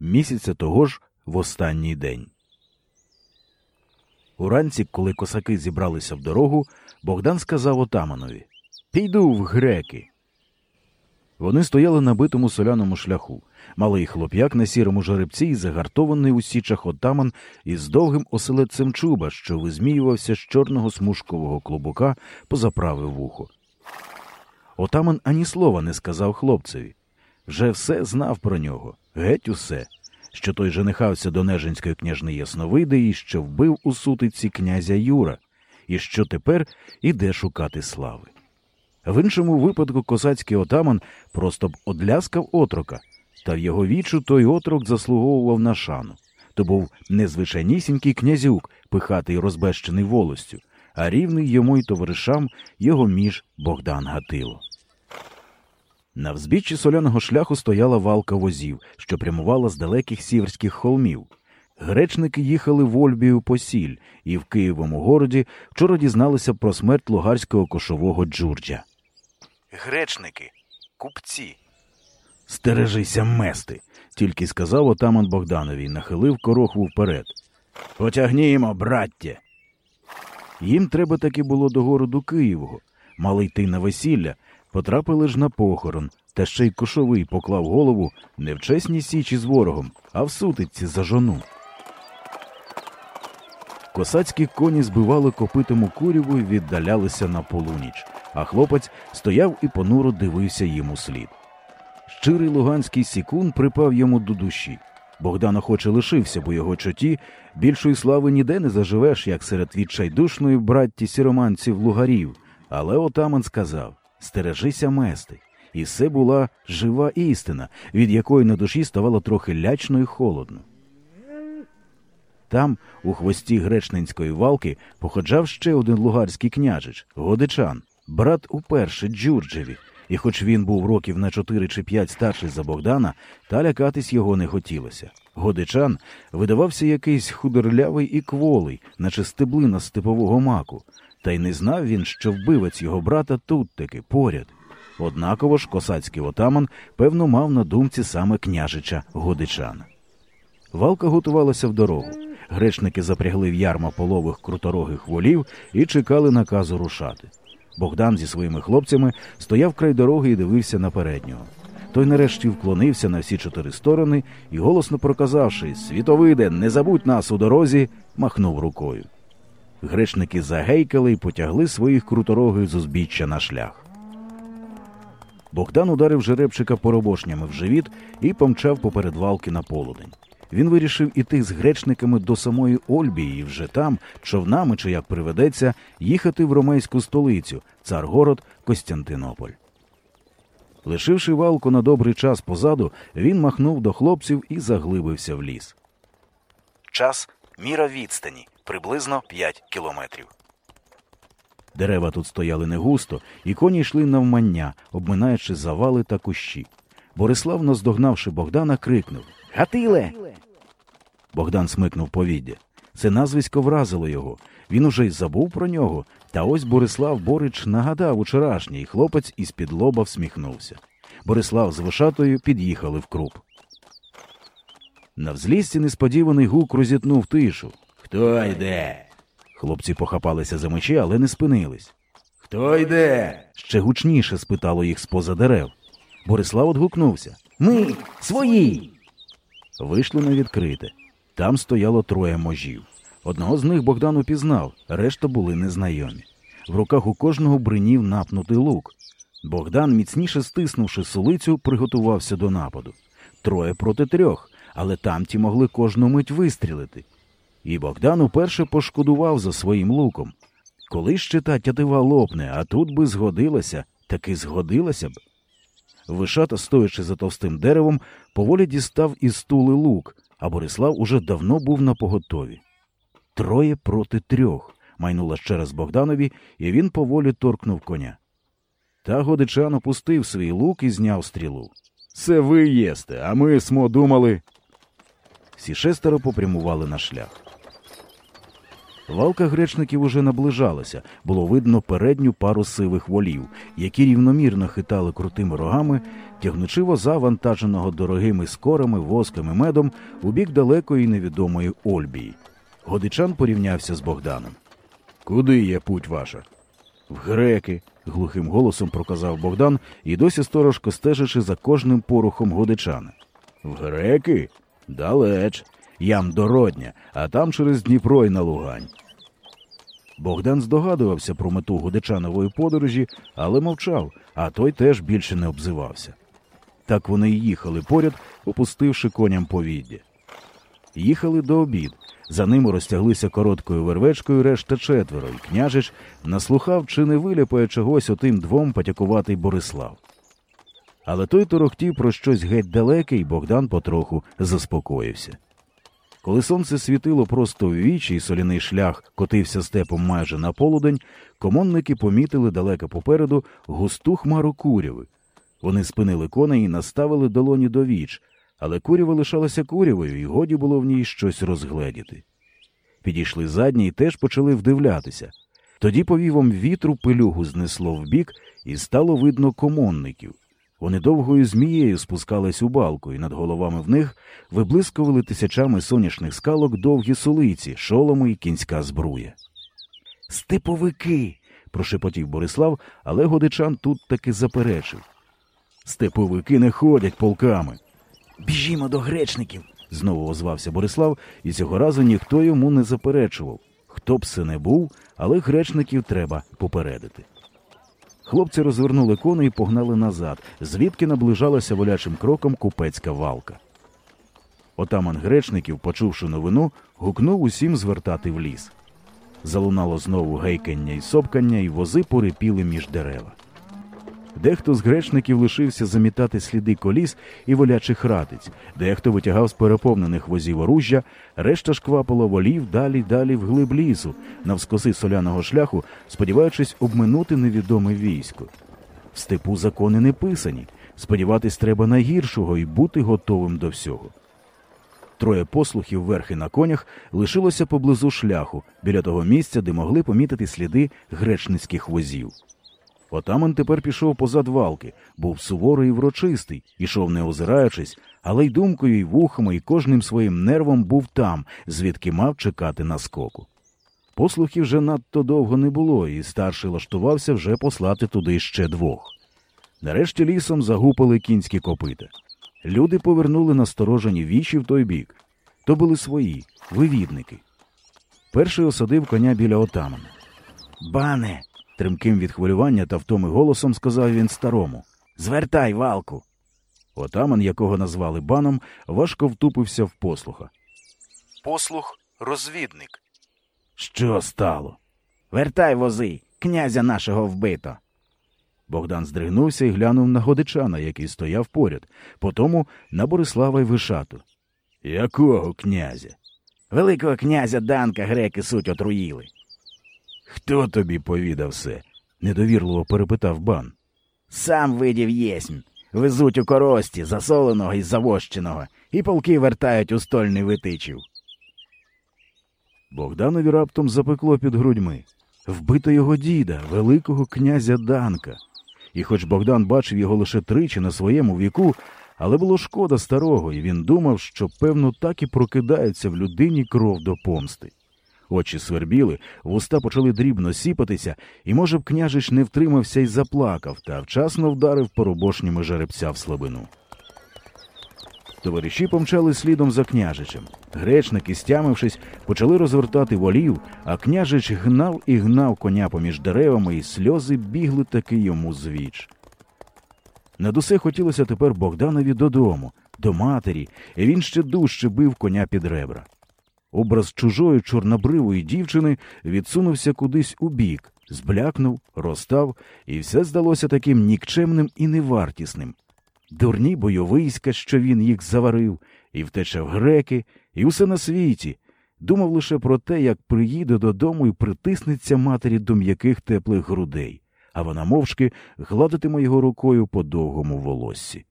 місяця того ж в останній день. Уранці, коли косаки зібралися в дорогу, Богдан сказав отаманові Піду в греки. Вони стояли на битому соляному шляху. Малий хлоп'як на сірому жеребці і загартований у січах отаман із довгим оселедцем чуба, що визміювався з чорного смужкового клубука поза праве вухо. Отаман ані слова не сказав хлопцеві. Вже все знав про нього, геть усе, що той женихався до Нежинської княжни Ясновиди і що вбив у сутиці князя Юра, і що тепер іде шукати слави. В іншому випадку косацький отаман просто б одляскав отрока, та в його вічу той отрок заслуговував на шану. То був незвичайнісінький князюк, пихатий розбещений волостю, а рівний йому й товаришам його між Богдан Гатило. На взбіччі соляного шляху стояла валка возів, що прямувала з далеких сіверських холмів. Гречники їхали в Ольбію по сіль, і в Києвому городі вчора дізналися про смерть лугарського кошового Джурджа. Гречники, купці. Стережися мести, тільки сказав отаман Богданові і нахилив корохву вперед. Потягнімо, браття. Їм треба таки було до городу Києвого, мали йти на весілля, потрапили ж на похорон, та ще й кошовий поклав голову не в чесній січі з ворогом, а в сутичці за жону. Косацькі коні збивали копитом у куряву і віддалялися на полуніч, а хлопець стояв і понуро дивився йому слід. Щирий луганський сікун припав йому до душі. Богдан охоче лишився, бо його чоті більшої слави ніде не заживеш, як серед відчайдушної братті сіроманців лугарів. Але отаман сказав стережися мести. І це була жива істина, від якої на душі ставало трохи лячно і холодно. Там, у хвості гречненської валки, походжав ще один лугарський княжич Годичан, брат уперше Джурджеві, і хоч він був років на чотири чи п'ять старший за Богдана, та лякатись його не хотілося. Годичан видавався якийсь худорлявий і кволий, наче стеблина степового маку, та й не знав він, що вбивець його брата тут таки поряд. Однаково ж косацький отаман, певно, мав на думці саме княжича Годичана. Валка готувалася в дорогу. Гречники запрягли в ярма полових круторогих волів і чекали наказу рушати. Богдан зі своїми хлопцями стояв край дороги і дивився на переднього. Той нарешті вклонився на всі чотири сторони і, голосно проказавши Світовиде, не забудь нас у дорозі, махнув рукою. Гречники загейкали і потягли своїх круторогих з узбіччя на шлях. Богдан ударив жеребчика поробошнями в живіт і помчав поперед валки на полудень. Він вирішив іти з гречниками до самої Ольбії і вже там, човнами чи як приведеться, їхати в ромейську столицю, царгород Костянтинополь. Лишивши валку на добрий час позаду, він махнув до хлопців і заглибився в ліс. Час міра відстані приблизно 5 кілометрів. Дерева тут стояли не густо, і коні йшли навмання, обминаючи завали та кущі. Борислав, наздогнавши Богдана, крикнув Гатиле. Богдан смикнув повіддя. Це назвисько вразило його. Він уже й забув про нього. Та ось Борислав Борич нагадав учорашній, і хлопець із під лоба всміхнувся. Борислав з вишатою під'їхали в круп. На взлісті несподіваний гук розітнув тишу. Хто йде? Хлопці похапалися за мечі, але не спинились. Хто йде? ще гучніше спитало їх з-поза дерев. Борислав одгукнувся. Ми свої. Вийшли на відкрите. Там стояло троє можів. Одного з них Богдан упізнав, решта були незнайомі. В руках у кожного бринів напнутий лук. Богдан, міцніше стиснувши сулицю, приготувався до нападу. Троє проти трьох, але тамті могли кожну мить вистрілити. І Богдан уперше пошкодував за своїм луком. Коли ще та тятива лопне, а тут би згодилася, таки згодилася б. Вишата, стоячи за товстим деревом, поволі дістав із стули лук, а Борислав уже давно був на поготові. Троє проти трьох, майнула ще раз Богданові, і він поволі торкнув коня. Та Годичан опустив свій лук і зняв стрілу. Це ви єсте, а ми смо думали. Всі шестеро попрямували на шлях. Валка гречників уже наближалася, було видно передню пару сивих волів, які рівномірно хитали крутими рогами, тягнучи воза, вантаженого дорогими скорами, воском і медом у бік далекої невідомої Ольбії. Годичан порівнявся з Богданом. Куди є путь ваша? В греки, глухим голосом проказав Богдан і досі сторожко стежачи за кожним порухом годичана. В греки? Далеч. Ям до Родня, а там через Дніпро й на Лугань. Богдан здогадувався про мету Годичанової подорожі, але мовчав, а той теж більше не обзивався. Так вони й їхали поряд, опустивши коням повіддя. Їхали до обід. За ними розтяглися короткою вервечкою решта четверо, і княжич наслухав, чи не виляпає чогось отим двом потякуватий Борислав. Але той торохтів про щось геть далеке, і Богдан потроху заспокоївся. Коли сонце світило просто в вічі, і соляний шлях котився степом майже на полудень, комонники помітили далеко попереду густу хмару куряви. Вони спинили коней і наставили долоні до віч, але курява лишалася курявою, і годі було в ній щось розгледіти. Підійшли задні і теж почали вдивлятися. Тоді повівом вітру пилюгу знесло вбік, і стало видно комонників. Вони довгою змією спускались у балку, і над головами в них виблискували тисячами сонячних скалок довгі сулиці, шоломи і кінська збруя. Степовики. прошепотів Борислав, але годичан тут таки заперечив. Степовики не ходять полками. Біжімо до гречників. знову озвався Борислав, і цього разу ніхто йому не заперечував. Хто б це не був, але гречників треба попередити. Хлопці розвернули коней і погнали назад, звідки наближалася волячим кроком купецька валка. Отаман гречників, почувши новину, гукнув усім звертати в ліс. Залунало знову гейкання і сопкання, і вози порипіли між дерева. Дехто з гречників лишився замітати сліди коліс і волячих ратиць, дехто витягав з переповнених возів оружжя, решта ж квапило волів далі далі в глиб лісу, навскоси соляного шляху, сподіваючись обминути невідоме військо. В степу закони не писані. Сподіватись треба найгіршого і бути готовим до всього. Троє послухів верхи на конях лишилося поблизу шляху, біля того місця, де могли помітити сліди гречницьких возів. Отаман тепер пішов позад валки, був суворий і врочистий, ішов не озираючись, але й думкою, і вухами, і кожним своїм нервом був там, звідки мав чекати на скоку. Послухів вже надто довго не було, і старший лаштувався вже послати туди ще двох. Нарешті лісом загупали кінські копита. Люди повернули насторожені вічі в той бік. То були свої, вивідники. Перший осадив коня біля отамана. Бане, Тремким від хвилювання та втоми голосом сказав він старому Звертай валку. Отаман, якого назвали баном, важко втупився в послуха. Послух розвідник. Що стало? Вертай вози, князя нашого вбито. Богдан здригнувся і глянув на годичана, який стояв поряд, потому на Борислава й Вишату. Якого князя? Великого князя Данка греки суть отруїли. Хто тобі повідав все? недовірливо перепитав бан. Сам видів єсмь. Везуть у корості, засоленого і завощеного, і полки вертають у стольний витичів. Богданові раптом запекло під грудьми. Вбито його діда, великого князя Данка. І хоч Богдан бачив його лише тричі на своєму віку, але було шкода старого, і він думав, що, певно, так і прокидається в людині кров до помсти. Очі свербіли, вуста почали дрібно сіпатися, і, може б, княжич не втримався і заплакав та вчасно вдарив поробошніми жеребця в слабину. Товариші помчали слідом за княжичем. Гречники, стямившись, почали розвертати волів, а княжич гнав і гнав коня поміж деревами, і сльози бігли таки йому з віч. Над усе хотілося тепер Богданові додому, до матері, і він ще дужче бив коня під ребра. Образ чужої чорнобривої дівчини відсунувся кудись у бік, зблякнув, розстав, і все здалося таким нікчемним і невартісним. Дурні бойовиська, що він їх заварив, і втече в греки, і усе на світі. Думав лише про те, як приїде додому і притиснеться матері до м'яких теплих грудей, а вона мовчки гладитиме його рукою по довгому волоссі.